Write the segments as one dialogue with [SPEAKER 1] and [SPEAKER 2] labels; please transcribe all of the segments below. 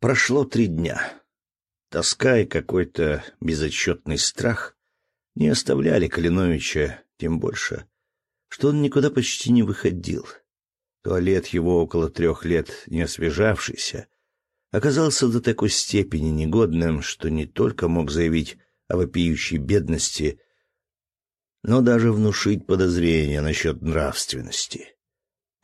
[SPEAKER 1] Прошло три дня. Тоска и какой-то безотчетный страх не оставляли Калиновича, тем больше, что он никуда почти не выходил. Туалет его около трех лет не освежавшийся оказался до такой степени негодным, что не только мог заявить о вопиющей бедности, но даже внушить подозрения насчет нравственности.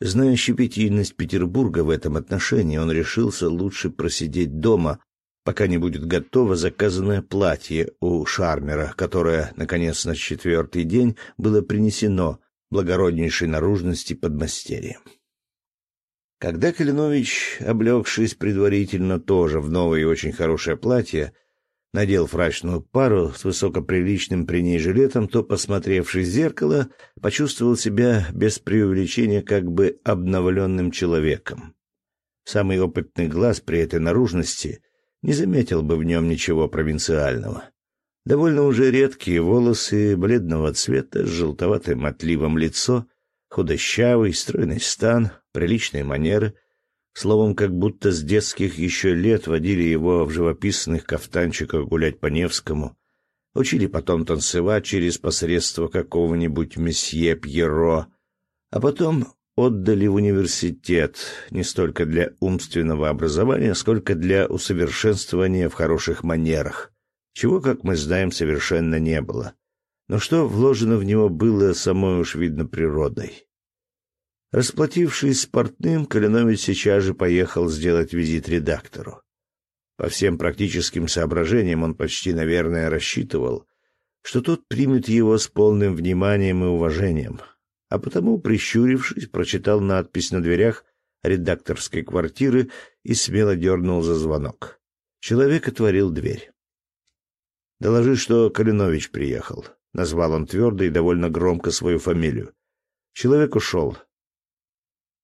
[SPEAKER 1] Зная щепетильность Петербурга в этом отношении, он решился лучше просидеть дома, пока не будет готово заказанное платье у Шармера, которое, наконец, на четвертый день было принесено благороднейшей наружности подмастерьем. Когда Калинович, облегшись предварительно тоже в новое и очень хорошее платье, надел фрачную пару с высокоприличным при ней жилетом, то, посмотревший в зеркало, почувствовал себя без преувеличения как бы обновленным человеком. Самый опытный глаз при этой наружности не заметил бы в нем ничего провинциального. Довольно уже редкие волосы бледного цвета с желтоватым отливом лицо, худощавый, стройный стан, приличные манеры, словом, как будто с детских еще лет водили его в живописных кафтанчиках гулять по Невскому, учили потом танцевать через посредство какого-нибудь месье Пьеро, а потом отдали в университет не столько для умственного образования, сколько для усовершенствования в хороших манерах, чего, как мы знаем, совершенно не было. Но что вложено в него было самой уж видно природой. Расплатившись с портным, Калинович сейчас же поехал сделать визит редактору. По всем практическим соображениям он почти, наверное, рассчитывал, что тот примет его с полным вниманием и уважением — а потому, прищурившись, прочитал надпись на дверях редакторской квартиры и смело дернул за звонок. Человек отворил дверь. «Доложи, что Калинович приехал», — назвал он твердо и довольно громко свою фамилию. Человек ушел.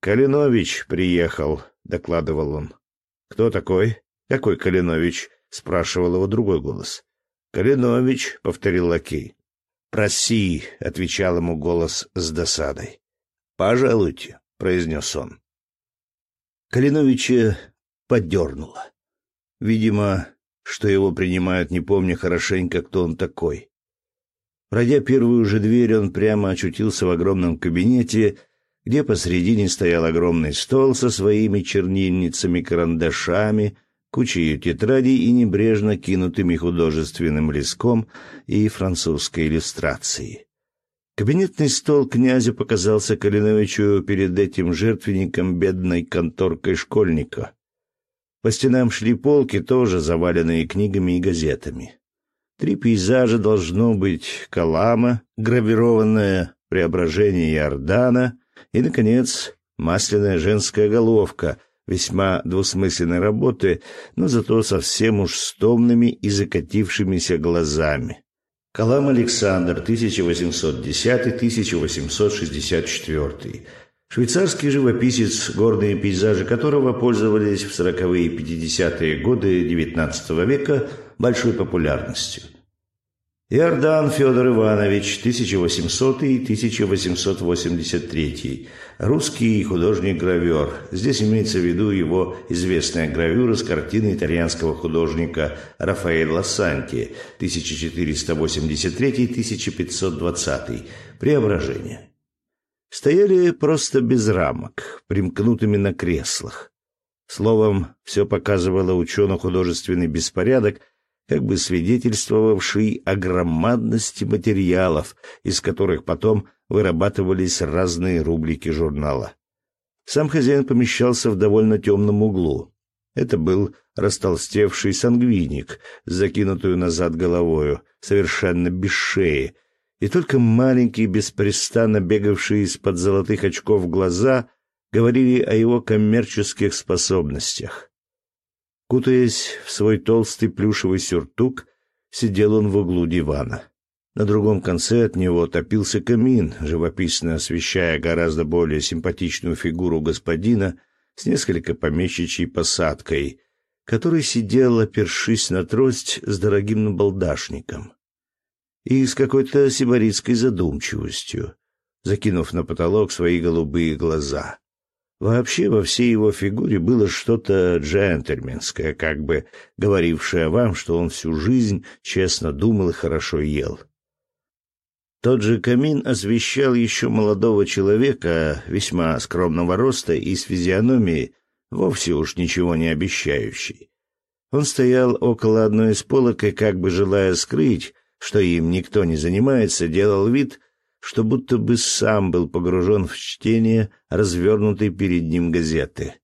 [SPEAKER 1] «Калинович приехал», — докладывал он. «Кто такой? Какой Калинович?» — спрашивал его другой голос. «Калинович», — повторил лакей. «Проси», — отвечал ему голос с досадой. «Пожалуйте», — произнес он. Калиновича подернуло. Видимо, что его принимают, не помня хорошенько, кто он такой. Пройдя первую же дверь, он прямо очутился в огромном кабинете, где посредине стоял огромный стол со своими чернильницами, карандашами — кучей тетрадей и небрежно кинутыми художественным леском и французской иллюстрацией. Кабинетный стол князю показался Калиновичу перед этим жертвенником бедной конторкой школьника. По стенам шли полки, тоже заваленные книгами и газетами. Три пейзажа должно быть Калама, гравированное преображение Иордана и, наконец, масляная женская головка — весьма двусмысленной работы, но зато совсем уж с томными и закатившимися глазами. Калам Александр, 1810-1864. Швейцарский живописец, горные пейзажи которого пользовались в 40-е и 50-е годы XIX века большой популярностью. Иордан Федор Иванович, 1800-1883. Русский художник-гравер. Здесь имеется в виду его известная гравюра с картины итальянского художника Рафаэля Санти, 1483-1520. Преображение. Стояли просто без рамок, примкнутыми на креслах. Словом, все показывало учено-художественный беспорядок – как бы свидетельствовавший о громадности материалов, из которых потом вырабатывались разные рубрики журнала. Сам хозяин помещался в довольно темном углу. Это был растолстевший сангвиник закинутую назад головою, совершенно без шеи, и только маленькие, беспрестанно бегавшие из-под золотых очков глаза говорили о его коммерческих способностях. Кутаясь в свой толстый плюшевый сюртук, сидел он в углу дивана. На другом конце от него топился камин, живописно освещая гораздо более симпатичную фигуру господина с несколько помещичьей посадкой, который сидел, опершись на трость с дорогим набалдашником. И с какой-то сибаритской задумчивостью, закинув на потолок свои голубые глаза. Вообще во всей его фигуре было что-то джентльменское, как бы говорившее вам, что он всю жизнь честно думал и хорошо ел. Тот же камин освещал еще молодого человека, весьма скромного роста и с физиономией, вовсе уж ничего не обещающей. Он стоял около одной из полок и, как бы желая скрыть, что им никто не занимается, делал вид, что будто бы сам был погружен в чтение развернутой перед ним газеты.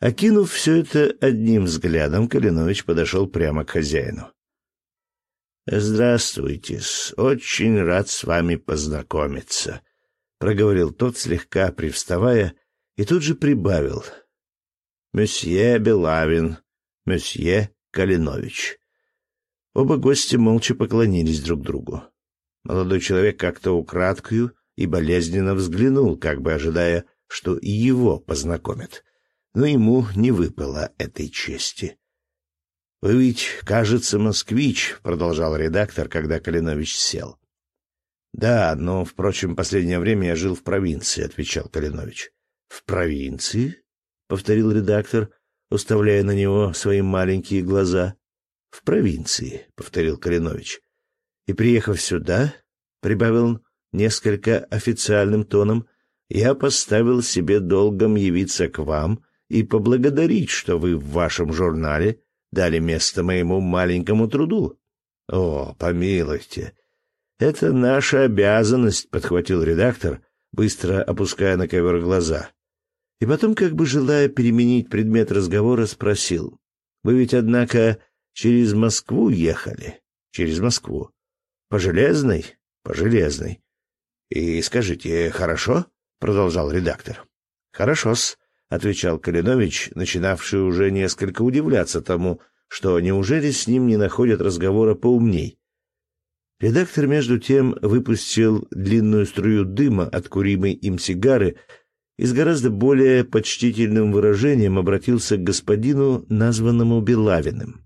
[SPEAKER 1] Окинув все это одним взглядом, Калинович подошел прямо к хозяину. здравствуйте очень рад с вами познакомиться», — проговорил тот, слегка привставая, и тут же прибавил. «Месье Белавин, месье Калинович». Оба гостя молча поклонились друг другу. Молодой человек как-то украдкою и болезненно взглянул, как бы ожидая, что и его познакомят. Но ему не выпало этой чести. — Вы ведь, кажется, москвич, — продолжал редактор, когда Калинович сел. — Да, но, впрочем, последнее время я жил в провинции, — отвечал Калинович. — В провинции? — повторил редактор, уставляя на него свои маленькие глаза. — В провинции, — повторил Калинович. И, приехав сюда, — прибавил он несколько официальным тоном, — я поставил себе долгом явиться к вам и поблагодарить, что вы в вашем журнале дали место моему маленькому труду. — О, помилуйте! Это наша обязанность, — подхватил редактор, быстро опуская на ковер глаза. И потом, как бы желая переменить предмет разговора, спросил. — Вы ведь, однако, через Москву ехали? — Через Москву. По железной? По железной. И скажите, хорошо? продолжал редактор. Хорошо-с, отвечал Калинович, начинавший уже несколько удивляться тому, что неужели с ним не находят разговора поумней. Редактор между тем выпустил длинную струю дыма от куримой им сигары и с гораздо более почтительным выражением обратился к господину, названному Белавиным.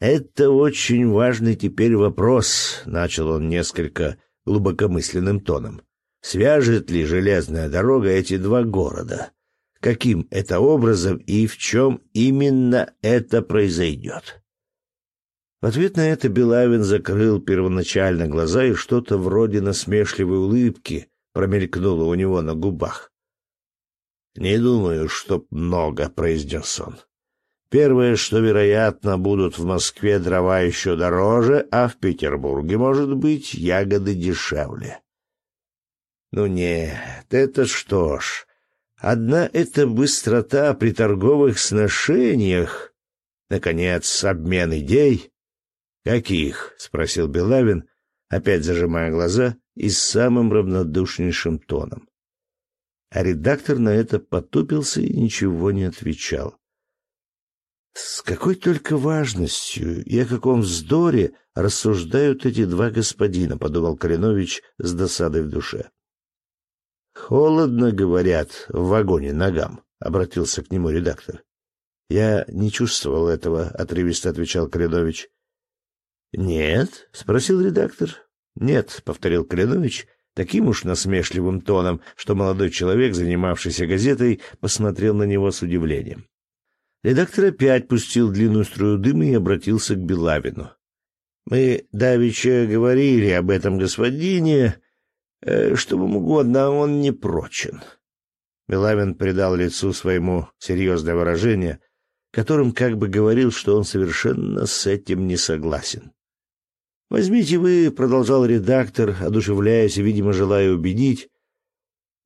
[SPEAKER 1] «Это очень важный теперь вопрос», — начал он несколько глубокомысленным тоном. «Свяжет ли железная дорога эти два города? Каким это образом и в чем именно это произойдет?» В ответ на это Белавин закрыл первоначально глаза, и что-то вроде насмешливой улыбки промелькнуло у него на губах. «Не думаю, чтоб много», — произнес он. Первое, что, вероятно, будут в Москве дрова еще дороже, а в Петербурге, может быть, ягоды дешевле. Ну нет, это что ж, одна эта быстрота при торговых сношениях, наконец, обмен идей. Каких? — спросил Белавин, опять зажимая глаза и с самым равнодушнейшим тоном. А редактор на это потупился и ничего не отвечал. С какой только важностью и о каком вздоре рассуждают эти два господина, подумал Калинович с досадой в душе. Холодно, говорят, в вагоне ногам, обратился к нему редактор. Я не чувствовал этого, отрывисто отвечал Калинович. Нет, спросил редактор. Нет, повторил Калинович таким уж насмешливым тоном, что молодой человек, занимавшийся газетой, посмотрел на него с удивлением. Редактор опять пустил длинную струю дыма и обратился к Белавину. — Мы давеча говорили об этом господине, э, что вам угодно, а он не прочен. Белавин придал лицу своему серьезное выражение, которым как бы говорил, что он совершенно с этим не согласен. «Возьмите вы», — продолжал редактор, одушевляясь и, видимо, желая убедить,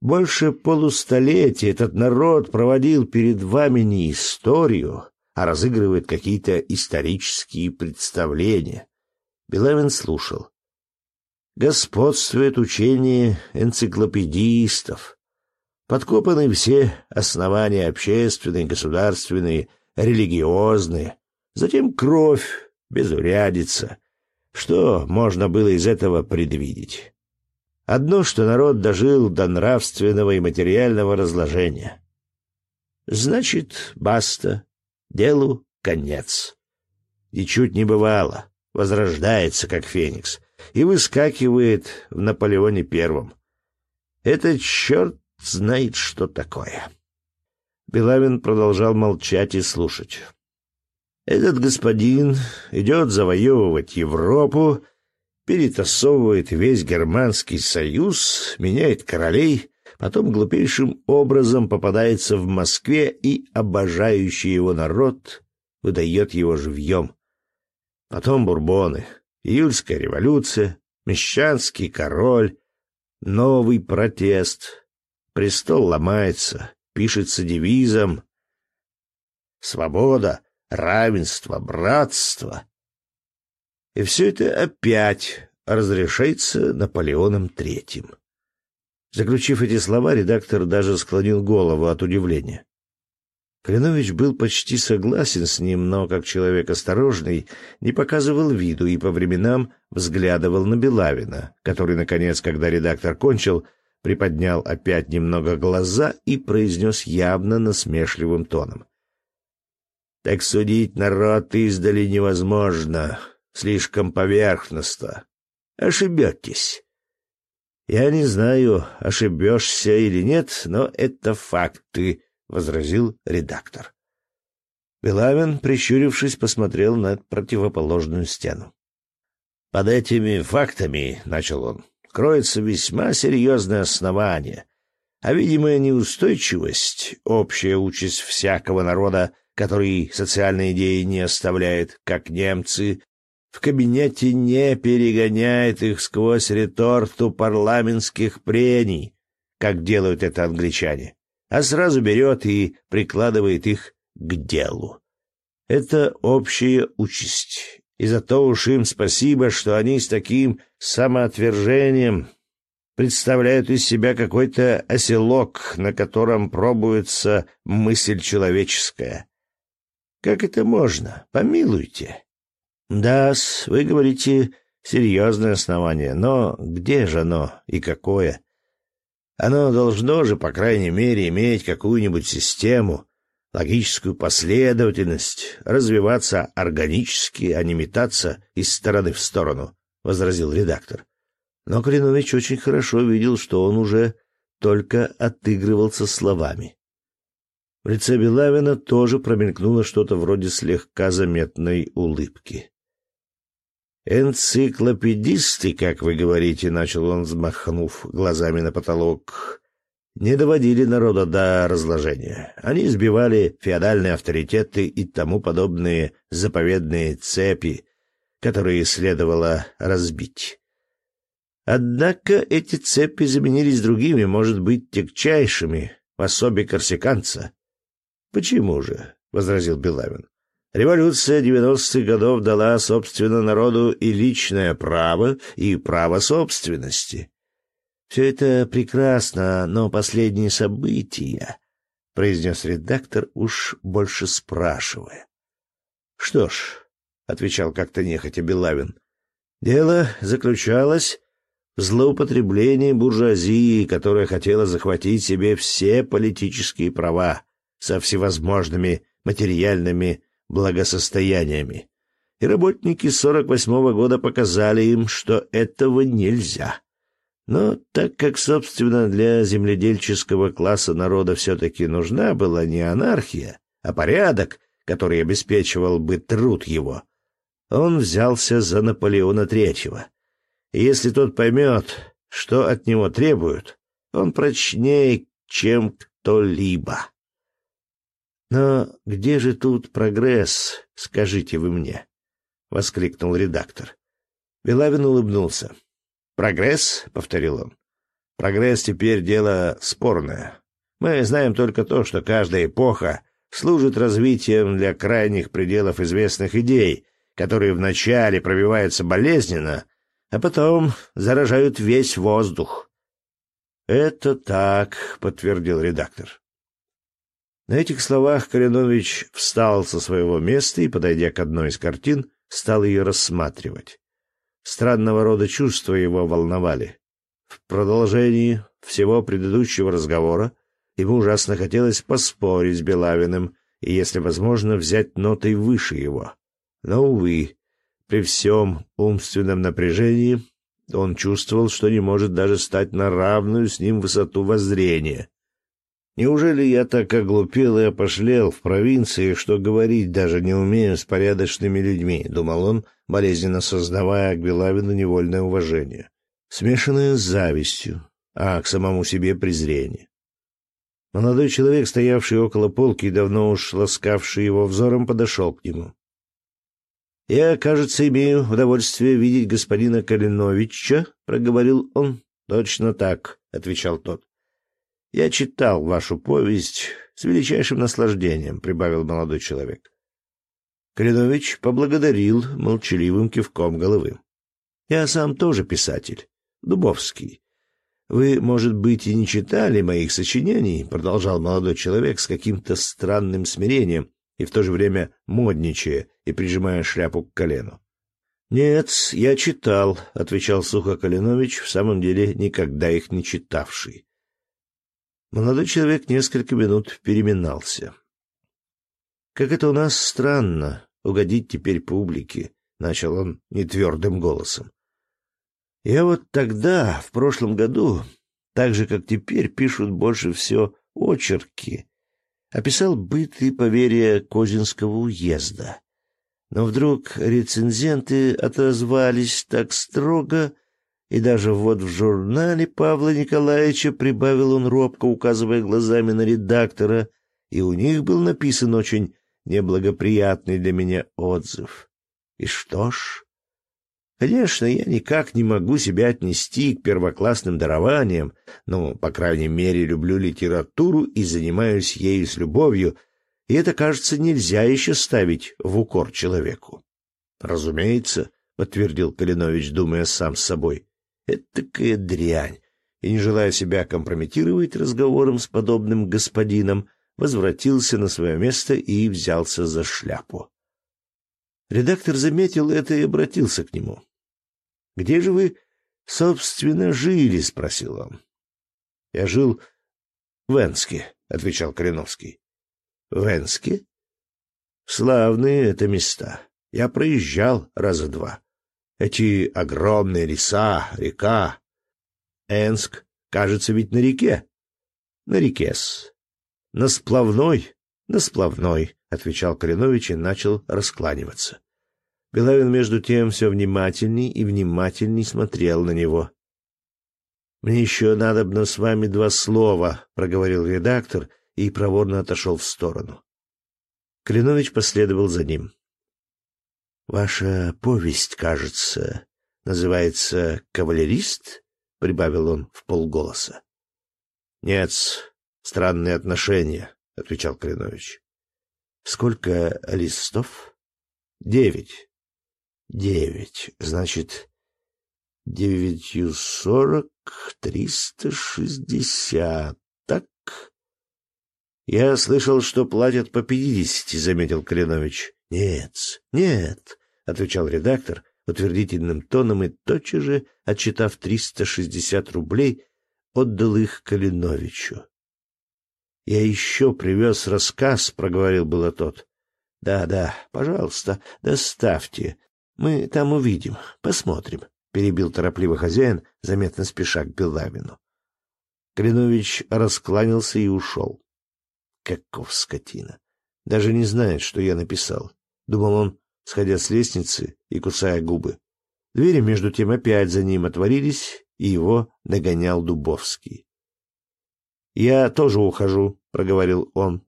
[SPEAKER 1] больше полустолетия этот народ проводил перед вами не историю, а разыгрывает какие-то исторические представления. Белавин слушал. Господствует учение энциклопедистов. Подкопаны все основания общественные, государственные, религиозные. Затем кровь, безурядица. Что можно было из этого предвидеть? Одно, что народ дожил до нравственного и материального разложения. Значит, баста, делу конец. И чуть не бывало, возрождается, как феникс, и выскакивает в Наполеоне Первом. Это черт знает, что такое. Белавин продолжал молчать и слушать. Этот господин идет завоевывать Европу, перетасовывает весь Германский союз, меняет королей, потом глупейшим образом попадается в Москве и обожающий его народ выдает его живьем. Потом бурбоны, июльская революция, мещанский король, новый протест. Престол ломается, пишется девизом «Свобода, равенство, братство». И все это опять разрешается Наполеоном Третьим. Заключив эти слова, редактор даже склонил голову от удивления. Калинович был почти согласен с ним, но, как человек осторожный, не показывал виду и по временам взглядывал на Белавина, который, наконец, когда редактор кончил, приподнял опять немного глаза и произнес явно насмешливым тоном. «Так судить народ издали невозможно, слишком поверхностно. Ошибетесь. Я не знаю, ошибешься или нет, но это факты». — возразил редактор. Белавин, прищурившись, посмотрел на противоположную стену. «Под этими фактами, — начал он, — кроется весьма серьезное основание, а видимая неустойчивость, общая участь всякого народа, который социальные идеи не оставляет, как немцы, в кабинете не перегоняет их сквозь реторту парламентских прений, как делают это англичане а сразу берет и прикладывает их к делу. Это общая участь, и за то уж им спасибо, что они с таким самоотвержением представляют из себя какой-то оселок, на котором пробуется мысль человеческая. Как это можно? Помилуйте. Да вы говорите, серьезное основание, но где же оно и какое? Оно должно же, по крайней мере, иметь какую-нибудь систему, логическую последовательность, развиваться органически, а не метаться из стороны в сторону, — возразил редактор. Но Калинович очень хорошо видел, что он уже только отыгрывался словами. В лице Белавина тоже промелькнуло что-то вроде слегка заметной улыбки. «Энциклопедисты, как вы говорите», — начал он, взмахнув глазами на потолок, — «не доводили народа до разложения. Они избивали феодальные авторитеты и тому подобные заповедные цепи, которые следовало разбить. Однако эти цепи заменились другими, может быть, тягчайшими, в особе корсиканца». «Почему же?» — возразил Белавин. Революция девяностых годов дала, собственно, народу и личное право, и право собственности. Все это прекрасно, но последние события, — произнес редактор, уж больше спрашивая. — Что ж, — отвечал как-то нехотя Белавин, — дело заключалось в злоупотреблении буржуазии, которая хотела захватить себе все политические права со всевозможными материальными благосостояниями, и работники 48-го года показали им, что этого нельзя. Но так как, собственно, для земледельческого класса народа все-таки нужна была не анархия, а порядок, который обеспечивал бы труд его, он взялся за Наполеона Третьего. И если тот поймет, что от него требуют, он прочнее, чем кто-либо. «Но где же тут прогресс, скажите вы мне?» — воскликнул редактор. Белавин улыбнулся. «Прогресс?» — повторил он. «Прогресс теперь дело спорное. Мы знаем только то, что каждая эпоха служит развитием для крайних пределов известных идей, которые вначале пробиваются болезненно, а потом заражают весь воздух». «Это так», — подтвердил редактор. На этих словах Калинович встал со своего места и, подойдя к одной из картин, стал ее рассматривать. Странного рода чувства его волновали. В продолжении всего предыдущего разговора ему ужасно хотелось поспорить с Белавиным и, если возможно, взять нотой выше его. Но, увы, при всем умственном напряжении он чувствовал, что не может даже стать на равную с ним высоту воззрения. Неужели я так оглупел и опошлел в провинции, что говорить даже не умею с порядочными людьми, — думал он, болезненно сознавая к Белавину невольное уважение, смешанное с завистью, а к самому себе презрение. Молодой человек, стоявший около полки и давно уж ласкавший его взором, подошел к нему. — Я, кажется, имею удовольствие видеть господина Калиновича, — проговорил он. — Точно так, — отвечал тот. Я читал вашу повесть с величайшим наслаждением, прибавил молодой человек. Калинович поблагодарил молчаливым кивком головы. Я сам тоже писатель, Дубовский. Вы, может быть, и не читали моих сочинений, продолжал молодой человек с каким-то странным смирением и в то же время модничая и прижимая шляпу к колену. Нет, я читал, отвечал сухо Калинович, в самом деле никогда их не читавший. Молодой человек несколько минут переминался. «Как это у нас странно угодить теперь публике», — начал он нетвердым голосом. «Я вот тогда, в прошлом году, так же, как теперь, пишут больше все очерки, описал быт и поверья Козинского уезда. Но вдруг рецензенты отозвались так строго, и даже вот в журнале Павла Николаевича прибавил он робко, указывая глазами на редактора, и у них был написан очень неблагоприятный для меня отзыв. И что ж, конечно, я никак не могу себя отнести к первоклассным дарованиям, но, по крайней мере, люблю литературу и занимаюсь ею с любовью, и это, кажется, нельзя еще ставить в укор человеку. — Разумеется, — подтвердил Калинович, думая сам с собой, Этакая дрянь. И, не желая себя компрометировать разговором с подобным господином, возвратился на свое место и взялся за шляпу. Редактор заметил это и обратился к нему. — Где же вы, собственно, жили? — спросил он. — Я жил в Энске, — отвечал Кореновский. — В Энске? — Славные это места. Я проезжал раза два. Эти огромные леса, река. Энск, кажется, ведь на реке. На реке-с. На сплавной, на сплавной, — отвечал Калинович и начал раскланиваться. Белавин, между тем, все внимательней и внимательней смотрел на него. — Мне еще надобно с вами два слова, — проговорил редактор и проворно отошел в сторону. Калинович последовал за ним. Ваша повесть, кажется, называется «Кавалерист», — прибавил он в полголоса. — Нет, странные отношения, — отвечал Калинович. — Сколько листов? — Девять. — Девять. Значит, девятью сорок, триста шестьдесят. Я слышал, что платят по пятидесяти, — заметил Калинович. — Нет, нет, отвечал редактор утвердительным тоном и тотчас же, отчитав триста шестьдесят рублей, отдал их Калиновичу. Я еще привез рассказ, проговорил было тот. Да, да, пожалуйста, доставьте. Мы там увидим, посмотрим, перебил торопливо хозяин, заметно спеша к Белавину. Калинович раскланялся и ушел. Каков скотина! Даже не знает, что я написал. Думал он, сходя с лестницы и кусая губы. Двери между тем опять за ним отворились, и его догонял Дубовский. «Я тоже ухожу», — проговорил он.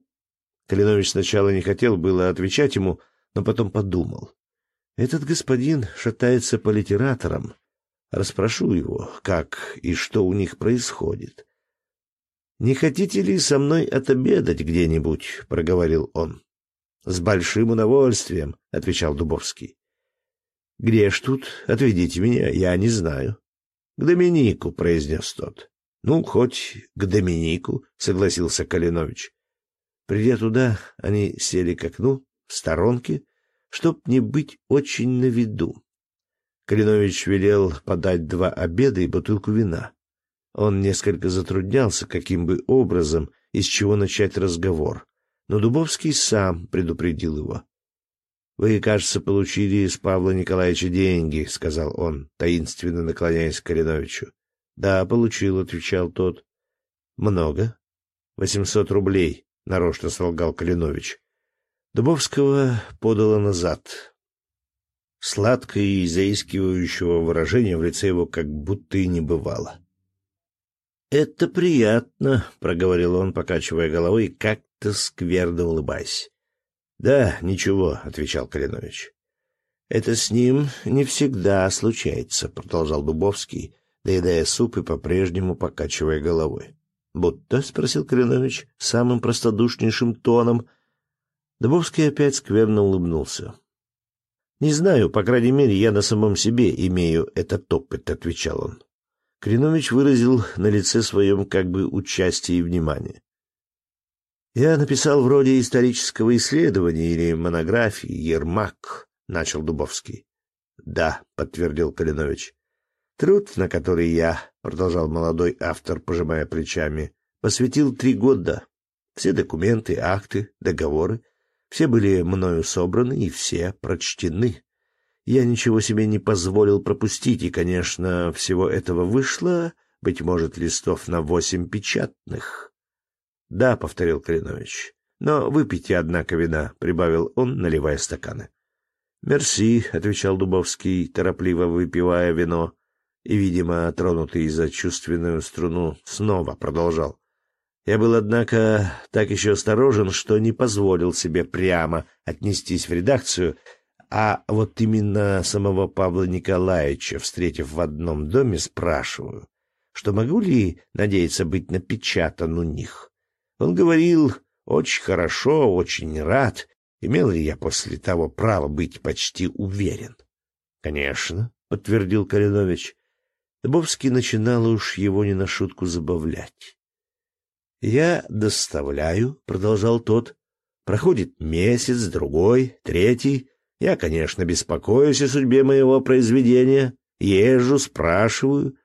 [SPEAKER 1] Калинович сначала не хотел было отвечать ему, но потом подумал. «Этот господин шатается по литераторам. Распрошу его, как и что у них происходит». «Не хотите ли со мной отобедать где-нибудь?» — проговорил он. С большим удовольствием, отвечал Дубовский. Где ж тут? Отведите меня, я не знаю. К Доминику, произнес тот. Ну, хоть к Доминику, согласился Калинович. Придя туда, они сели к окну, в сторонке, чтоб не быть очень на виду. Калинович велел подать два обеда и бутылку вина. Он несколько затруднялся, каким бы образом, из чего начать разговор но Дубовский сам предупредил его. Вы, кажется, получили из Павла Николаевича деньги, сказал он, таинственно наклоняясь к Калиновичу. Да, получил, отвечал тот. Много? Восемьсот рублей, нарочно солгал Калинович. Дубовского подало назад. Сладкое и заискивающего выражения в лице его как будто и не бывало. «Это приятно», — проговорил он, покачивая головой и как-то скверно улыбаясь. Да, ничего, отвечал Калинович. Это с ним не всегда случается, продолжал Дубовский, доедая суп и по-прежнему покачивая головой. Будто спросил Калинович самым простодушнейшим тоном. Дубовский опять скверно улыбнулся. Не знаю, по крайней мере, я на самом себе имею этот опыт, отвечал он. Калинович выразил на лице своем как бы участие и внимание. Я написал вроде исторического исследования или монографии Ермак, начал Дубовский. Да, подтвердил Калинович. Труд, на который я, продолжал молодой автор, пожимая плечами, посвятил три года. Все документы, акты, договоры, все были мною собраны и все прочтены. Я ничего себе не позволил пропустить, и, конечно, всего этого вышло, быть может, листов на восемь печатных. Да, повторил Калинович. Но выпейте, однако, вина, прибавил он, наливая стаканы. Мерси, отвечал Дубовский, торопливо выпивая вино, и, видимо, тронутый за чувственную струну, снова продолжал. Я был, однако, так еще осторожен, что не позволил себе прямо отнестись в редакцию, а вот именно самого Павла Николаевича, встретив в одном доме, спрашиваю, что могу ли надеяться быть напечатан у них. Он говорил очень хорошо, очень рад. Имел ли я после того право быть почти уверен? — Конечно, — подтвердил Калинович. Дубовский начинал уж его не на шутку забавлять. — Я доставляю, — продолжал тот. Проходит месяц, другой, третий. Я, конечно, беспокоюсь о судьбе моего произведения. Езжу, спрашиваю.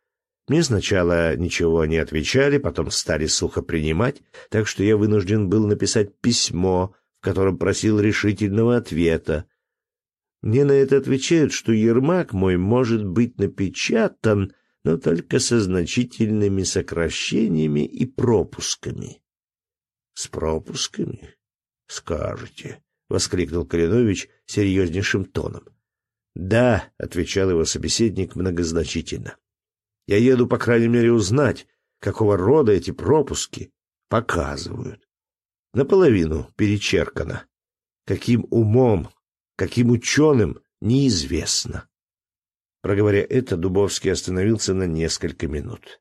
[SPEAKER 1] Мне сначала ничего не отвечали, потом стали сухо принимать, так что я вынужден был написать письмо, в котором просил решительного ответа. Мне на это отвечают, что Ермак мой может быть напечатан, но только со значительными сокращениями и пропусками. — С пропусками? — Скажете, — воскликнул Калинович серьезнейшим тоном. — Да, — отвечал его собеседник многозначительно. Я еду, по крайней мере, узнать, какого рода эти пропуски показывают. Наполовину перечеркано. Каким умом, каким ученым, неизвестно. Проговоря это, Дубовский остановился на несколько минут.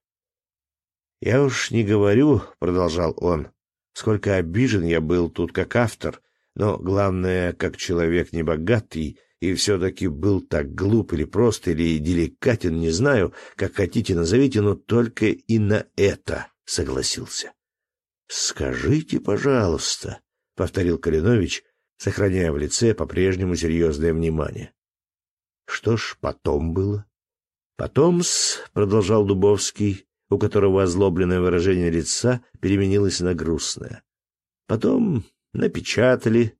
[SPEAKER 1] «Я уж не говорю», — продолжал он, — «сколько обижен я был тут как автор, но, главное, как человек небогатый и все-таки был так глуп или просто, или деликатен, не знаю, как хотите назовите, но только и на это согласился. — Скажите, пожалуйста, — повторил Калинович, сохраняя в лице по-прежнему серьезное внимание. — Что ж потом было? — Потом-с, — продолжал Дубовский, у которого озлобленное выражение лица переменилось на грустное. — Потом напечатали,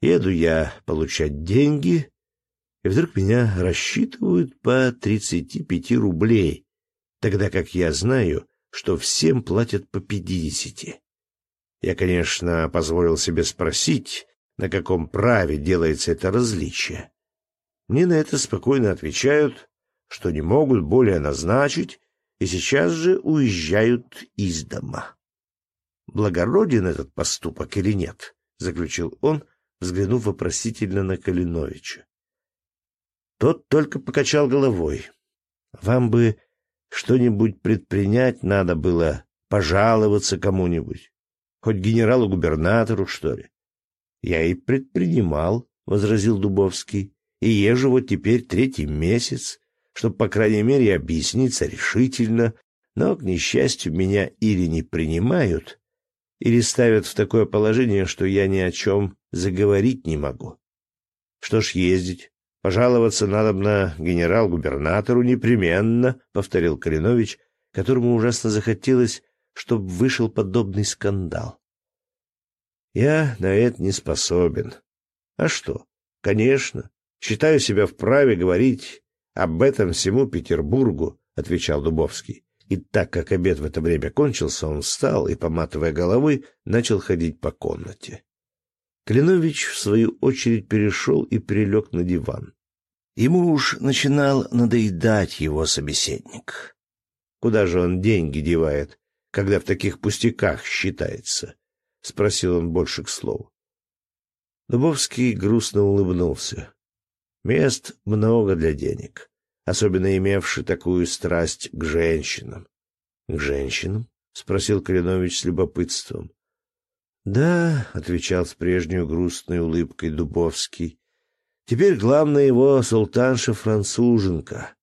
[SPEAKER 1] Еду я получать деньги, и вдруг меня рассчитывают по тридцати пяти рублей, тогда как я знаю, что всем платят по пятидесяти. Я, конечно, позволил себе спросить, на каком праве делается это различие. Мне на это спокойно отвечают, что не могут более назначить, и сейчас же уезжают из дома. Благороден этот поступок или нет, заключил он, взглянув вопросительно на Калиновича. Тот только покачал головой. Вам бы что-нибудь предпринять надо было, пожаловаться кому-нибудь. Хоть генералу-губернатору, что ли. Я и предпринимал, — возразил Дубовский, — и езжу вот теперь третий месяц, чтобы, по крайней мере, объясниться решительно, но, к несчастью, меня или не принимают, или ставят в такое положение, что я ни о чем заговорить не могу. Что ж ездить? Пожаловаться надо на генерал-губернатору непременно, — повторил Калинович, которому ужасно захотелось, чтобы вышел подобный скандал. Я на это не способен. А что?
[SPEAKER 2] Конечно, считаю себя вправе говорить об этом всему Петербургу, отвечал Дубовский. И так как обед в это время кончился, он встал и, поматывая головой, начал ходить по комнате. Калинович, в свою очередь, перешел и прилег на диван. Ему уж начинал надоедать его собеседник. Куда же он деньги девает, когда в таких пустяках считается? — спросил он больше к слову. Дубовский грустно улыбнулся. Мест много для денег особенно имевший такую страсть к женщинам. — К женщинам? — спросил Калинович с любопытством. — Да, — отвечал с прежней грустной улыбкой Дубовский. — Теперь главное его султанша-француженка,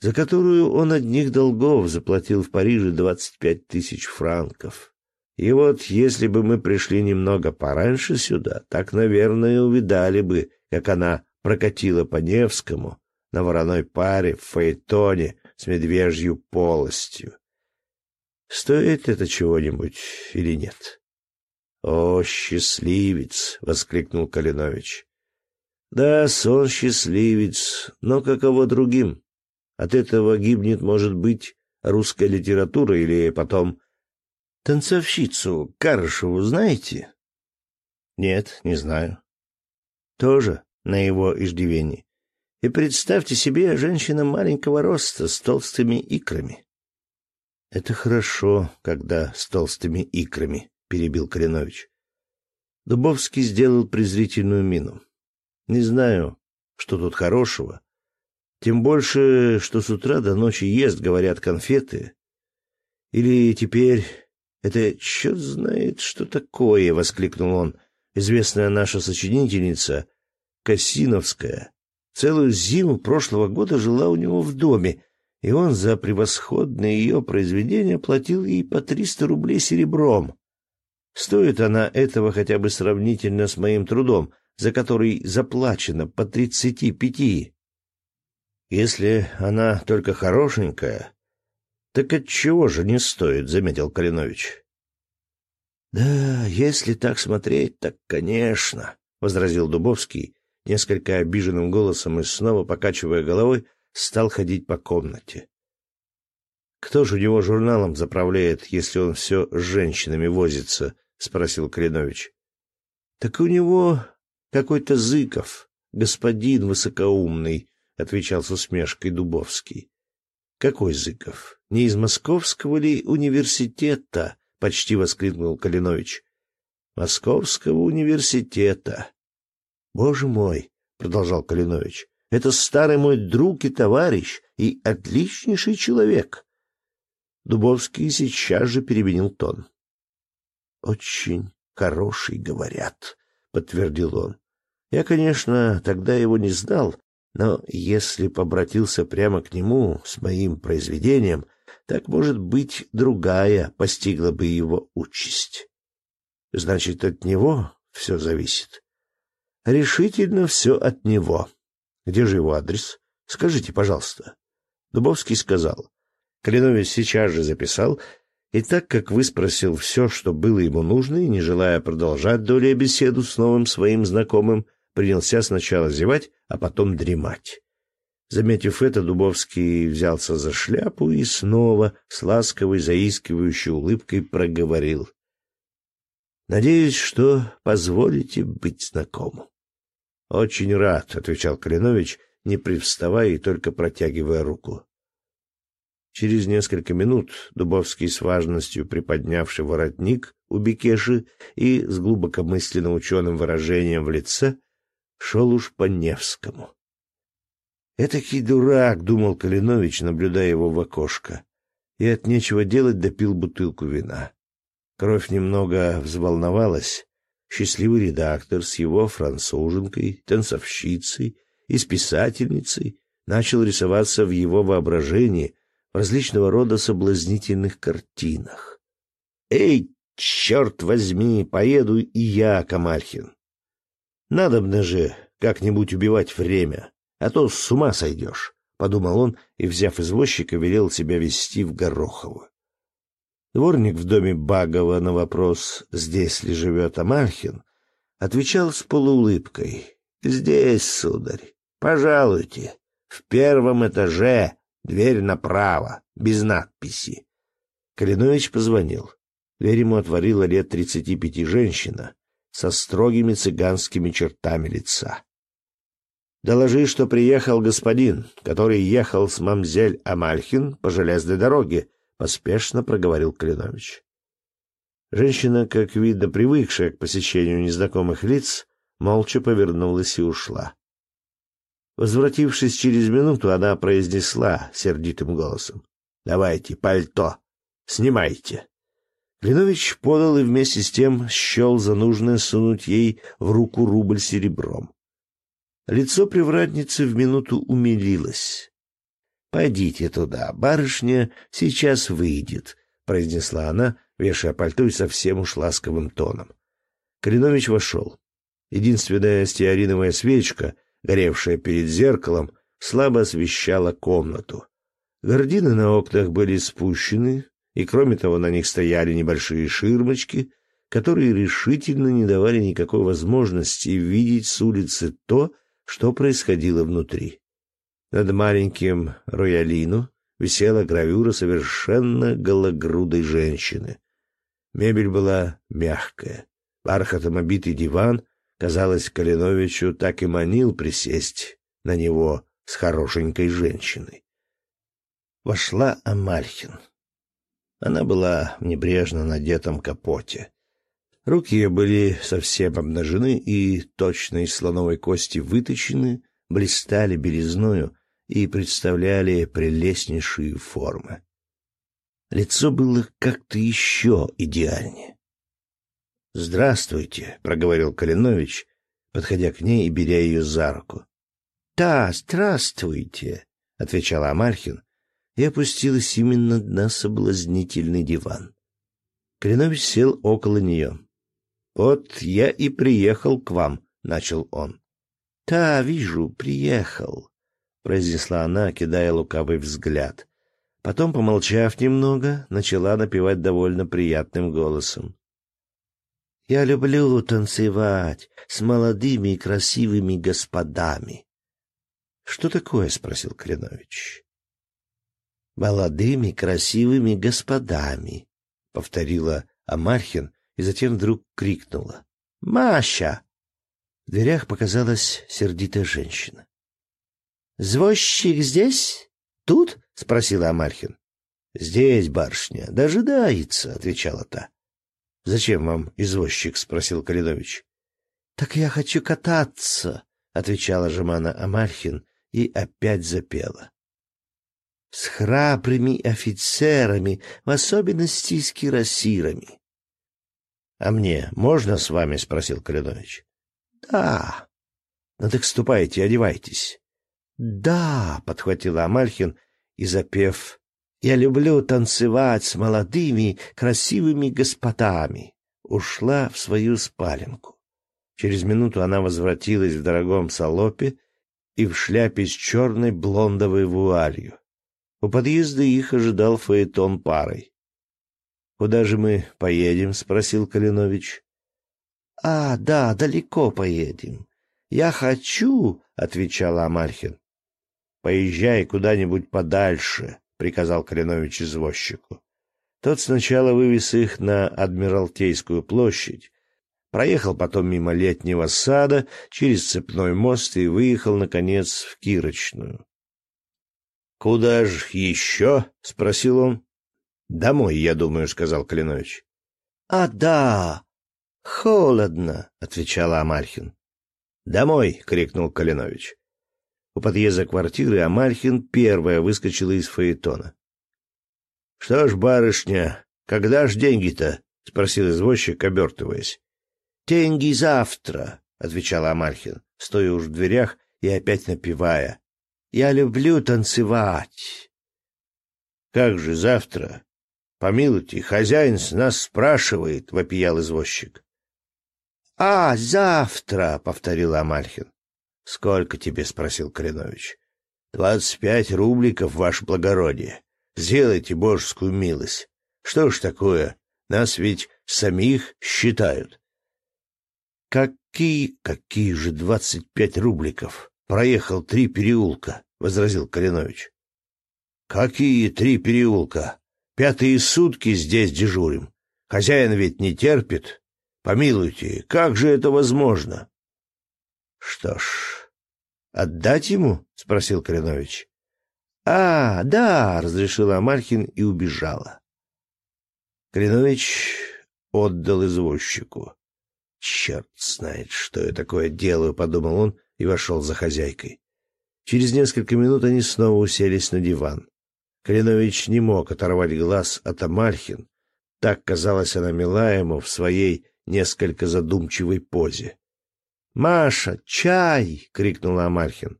[SPEAKER 2] за которую он одних долгов заплатил в Париже двадцать пять тысяч франков. И вот если бы мы пришли немного пораньше сюда, так, наверное, увидали бы, как она прокатила по Невскому, на вороной паре в фаэтоне с медвежью полостью. Стоит это чего-нибудь или нет? — О, счастливец! — воскликнул Калинович. — Да, сон счастливец, но каково другим? От этого гибнет, может быть, русская литература или потом... Танцовщицу Карышеву знаете? — Нет, не знаю. — Тоже на его иждивении. И представьте себе женщина маленького роста с толстыми икрами. — Это хорошо, когда с толстыми икрами, — перебил Калинович. Дубовский сделал презрительную мину. — Не знаю, что тут хорошего. Тем больше, что с утра до ночи ест, говорят, конфеты. Или теперь... Это черт знает, что такое, — воскликнул он. Известная наша сочинительница, Косиновская, Целую зиму прошлого года жила у него в доме, и он за превосходное ее произведение платил ей по триста рублей серебром. Стоит она этого хотя бы сравнительно с моим трудом, за который заплачено по тридцати пяти. Если она только хорошенькая, так отчего же не стоит, — заметил Калинович. — Да, если так смотреть, так, конечно, — возразил Дубовский, несколько обиженным голосом и снова, покачивая головой, стал ходить по комнате. «Кто же у него журналом заправляет, если он все с женщинами возится?» — спросил Калинович. «Так у него какой-то Зыков, господин высокоумный», — отвечал с усмешкой Дубовский. «Какой Зыков? Не из Московского ли университета?» — почти воскликнул Калинович. «Московского университета. Боже мой, продолжал Калинович, это старый мой друг и товарищ и отличнейший человек. Дубовский сейчас же переменил тон. Очень хороший, говорят, подтвердил он. Я, конечно, тогда его не знал, но если побратился прямо к нему с моим произведением, так, может быть, другая постигла бы его участь. Значит, от него все зависит. Решительно все от него. Где же его адрес? Скажите, пожалуйста. Дубовский сказал. Калинович сейчас же записал, и так как выспросил все, что было ему нужно, и, не желая продолжать долей беседу с новым своим знакомым, принялся сначала зевать, а потом дремать. Заметив это, Дубовский взялся за шляпу и снова с ласковой, заискивающей улыбкой проговорил. Надеюсь, что позволите быть знакомым. — Очень рад, — отвечал Калинович, не привставая и только протягивая руку. Через несколько минут Дубовский с важностью приподнявший воротник у Бекеши и с глубокомысленно ученым выражением в лице шел уж по Невскому. «Этакий дурак», — думал Калинович, наблюдая его в окошко, и от нечего делать допил бутылку вина. Кровь немного взволновалась. Счастливый редактор с его француженкой, танцовщицей и с писательницей начал рисоваться в его воображении в различного рода соблазнительных картинах. «Эй, черт возьми, поеду и я, Камальхин! Надобно же как-нибудь убивать время, а то с ума сойдешь», — подумал он и, взяв извозчика, велел себя вести в Горохово. Дворник в доме Багова на вопрос, здесь ли живет Амальхин, отвечал с полуулыбкой. Здесь, сударь. Пожалуйте. В первом этаже, дверь направо, без надписи.
[SPEAKER 1] Калинович позвонил. Дверь ему отворила лет тридцати пяти женщина со строгими цыганскими чертами лица. «Доложи, что приехал господин, который ехал с мамзель Амальхин по железной дороге», — поспешно проговорил Калинович. Женщина, как видно, привыкшая к посещению незнакомых лиц, молча повернулась и ушла. Возвратившись через минуту, она произнесла сердитым голосом. — Давайте пальто. Снимайте. Клинович подал и вместе с тем счел за нужное сунуть ей в руку рубль серебром. Лицо привратницы в минуту умилилось. — Пойдите туда, барышня сейчас выйдет, — произнесла она, вешая пальто и совсем уж ласковым тоном. Калинович вошел. Единственная стеариновая свечка, горевшая перед зеркалом, слабо освещала комнату. Гордины на окнах были спущены, и кроме того на них стояли небольшие ширмочки, которые решительно не давали никакой возможности видеть с улицы то, что происходило внутри. Над маленьким роялину висела гравюра совершенно гологрудой женщины. Мебель была мягкая. Бархатом обитый диван, казалось, Калиновичу так и манил присесть на него с хорошенькой женщиной. Вошла Амальхин. Она была в небрежно надетом капоте. Руки ее были совсем обнажены и, точно из слоновой кости выточены, блистали белизною и представляли прелестнейшие формы. Лицо было как-то еще идеальнее. «Здравствуйте», — проговорил Калинович, подходя к ней и беря ее за руку. «Да, здравствуйте», — отвечала Амальхин и опустилась именно на соблазнительный диван. Калинович сел около нее. «Вот я и приехал к вам», — начал он. «Да, вижу, приехал», — произнесла она, кидая лукавый взгляд. Потом, помолчав немного, начала напевать довольно приятным голосом. «Я люблю танцевать с молодыми и красивыми господами». «Что такое?» — спросил Калинович. «Молодыми красивыми господами», — повторила Амархин, и затем вдруг крикнула. «Маша!» В дверях показалась сердитая женщина. «Звозчик здесь? Тут?» — спросила Амархин. «Здесь, барышня, дожидается», — отвечала та. «Зачем вам извозчик?» — спросил Калидович. «Так я хочу кататься», — отвечала Жемана Амархин и опять запела. «С храбрыми офицерами, в особенности с кирасирами. — А мне можно с вами? — спросил Калинович. — Да. — Ну так ступайте, одевайтесь. — Да, — подхватила Амальхин и, запев, — я люблю танцевать с молодыми, красивыми господами, ушла в свою спаленку. Через минуту она возвратилась в дорогом салопе и в шляпе с черной блондовой вуалью. У подъезда их ожидал фаэтон парой. Куда же мы поедем? спросил Калинович. А, да, далеко поедем. Я хочу, отвечала Амальхин. Поезжай куда-нибудь подальше, приказал Калинович извозчику. Тот сначала вывез их на Адмиралтейскую площадь, проехал потом мимо летнего сада, через цепной мост и выехал, наконец, в Кирочную. — Куда ж еще? — спросил он. Домой, я думаю, сказал Калинович. А да, холодно, отвечала Амальхин. Домой, крикнул Калинович. У подъезда квартиры Амальхин первая выскочила из фаэтона. Что ж, барышня, когда ж деньги-то? спросил извозчик, обертываясь. Деньги завтра, отвечала Амальхин, стоя уж в дверях и опять напевая. Я люблю танцевать. Как же завтра? Помилуйте, хозяин с нас спрашивает, вопиял извозчик. А, завтра, повторила Амальхин. Сколько тебе, спросил Калинович. Двадцать пять рубликов, ваше благородие. Сделайте божескую милость. Что ж такое? Нас ведь самих считают. Как
[SPEAKER 2] Какие, какие же двадцать пять рубликов? Проехал три переулка, — возразил Калинович. Какие три переулка? Пятые сутки здесь дежурим. Хозяин ведь не терпит. Помилуйте, как же это возможно? — Что ж, отдать ему? — спросил Калинович. — А, да, — разрешила Амархин и убежала. Калинович отдал извозчику. «Черт знает, что я такое делаю», — подумал он и вошел за хозяйкой. Через несколько минут они снова уселись на диван. Калинович не мог оторвать глаз от Амальхин. Так казалась она мила ему в своей несколько задумчивой позе. «Маша, чай!» — крикнула Амальхин.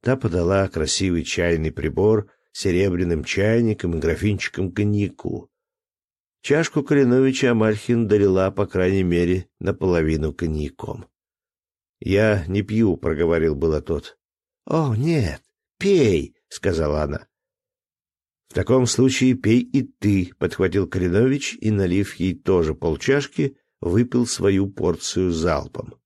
[SPEAKER 2] Та подала красивый чайный прибор с серебряным чайником и графинчиком коньяку. Чашку Калиновича Амальхин долила, по крайней мере, наполовину коньяком. — Я не пью, — проговорил было тот. — О, нет, пей, — сказала она. — В таком случае пей и ты, — подхватил Калинович и, налив ей тоже полчашки, выпил свою порцию залпом. —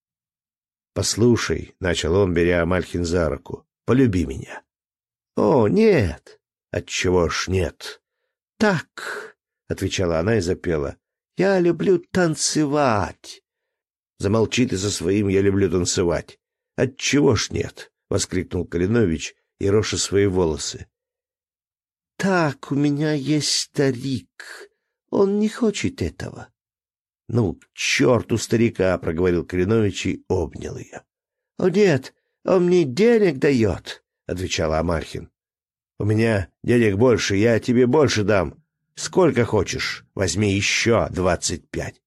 [SPEAKER 2] Послушай, — начал он, беря Амальхин за руку, — полюби меня. — О, нет. — Отчего ж нет? — Так, — отвечала она и запела. «Я люблю танцевать». «Замолчи ты за своим «я люблю танцевать». «Отчего ж нет?» — воскликнул Калинович и роша свои волосы. «Так, у меня есть старик. Он не хочет этого». «Ну, к черту старика!» — проговорил Калинович и обнял ее. «О, нет, он мне денег дает», — отвечала Амархин. «У меня денег больше, я тебе больше дам», Сколько хочешь, возьми еще двадцать пять.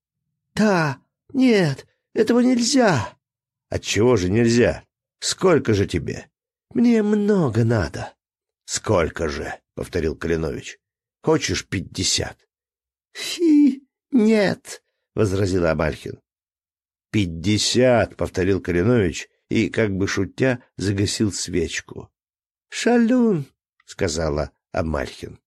[SPEAKER 2] — Да, нет, этого нельзя. — Отчего же нельзя? Сколько же тебе? — Мне много надо. — Сколько же? — повторил Калинович. — Хочешь пятьдесят? — Фи, нет, — возразила Амальхин. — Пятьдесят, — повторил Калинович и, как бы шутя, загасил свечку. — Шалун, — сказала Амальхин.